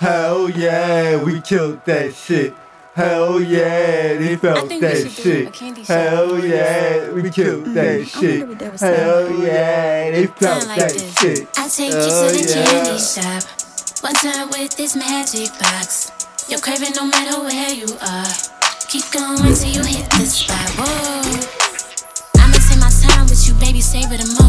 Hell yeah, we killed that shit. Hell yeah, they felt that shit. Hell yeah, we killed that shit. Hell yeah, they felt like that this. shit. I take Hell you to the yeah. candy shop. One time with this magic box. You're craving no matter where you are. Keep going till you hit the spot. Whoa. I'ma take my time with you, baby. Savor the moment.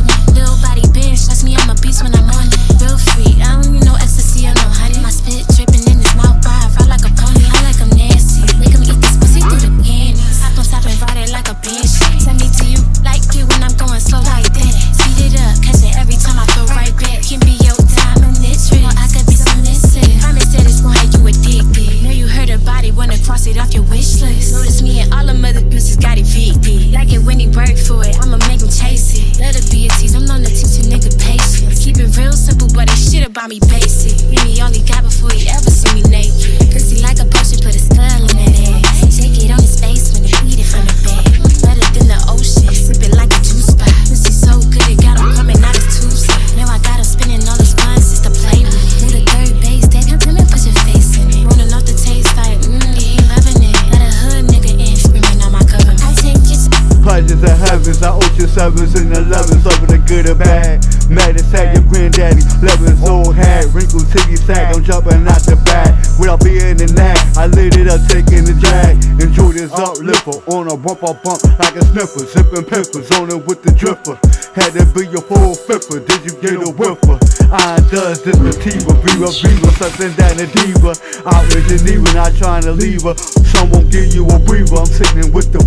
it off your wish list. Notice me and all them other bitches got it VD. Like it when he work for it, I'ma make him chase it. Let it be a tease, I'm known to teach a nigga patience. Keep it real simple, but that shit about me basic. Really only got sevens and elevens over the good or bad. Mad as heck, your granddaddy, levels old hat, wrinkled titty sack. I'm jumping out the back without being in that. I lit it up, taking the drag. Enjoy this uplifter on a bump up bump like a sniffer, zipping pimpers on it with the dripper. Had to be your full flipper. did you get a whiffer? I does this sativa, Viva Viva, something down a diva. Out in even not trying to leave her. Some won't give you a weaver, I'm sitting with the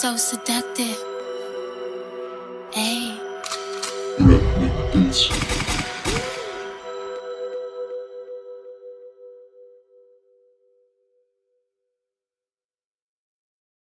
so seductive. Ayy.